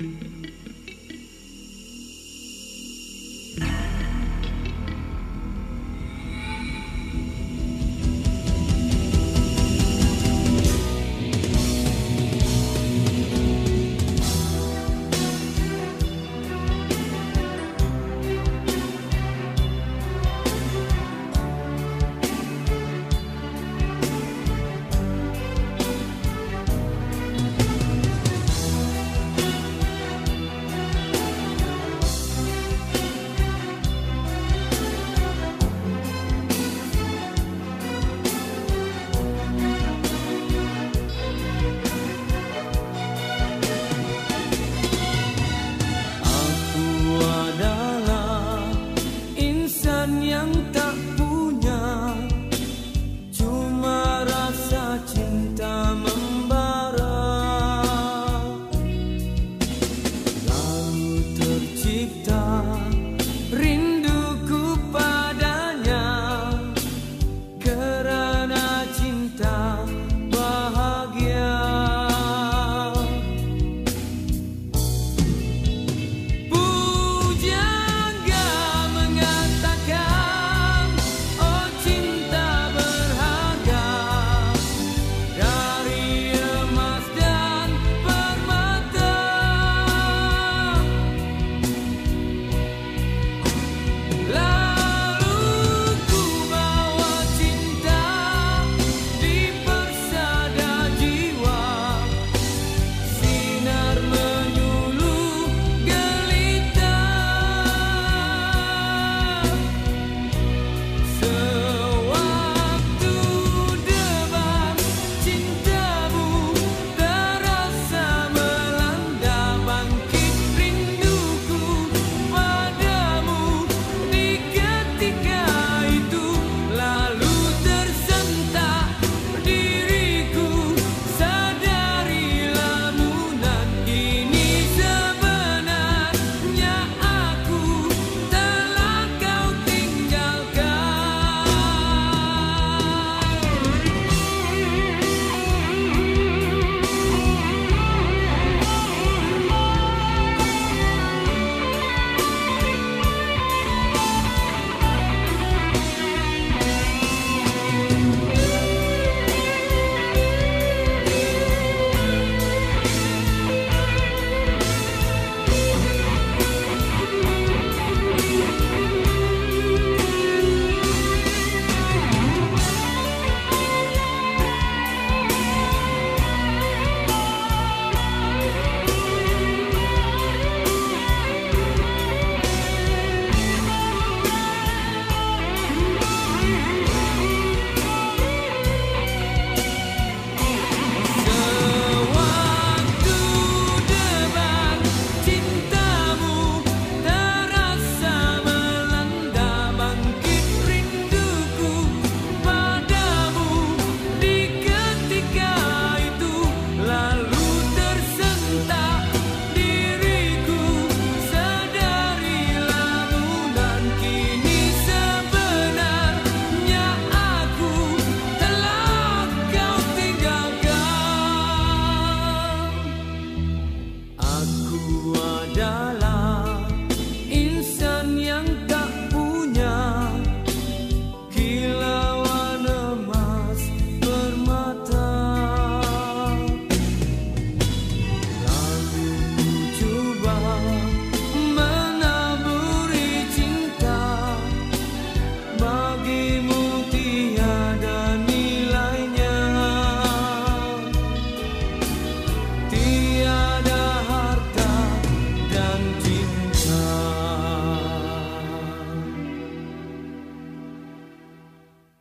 Bye. Bye.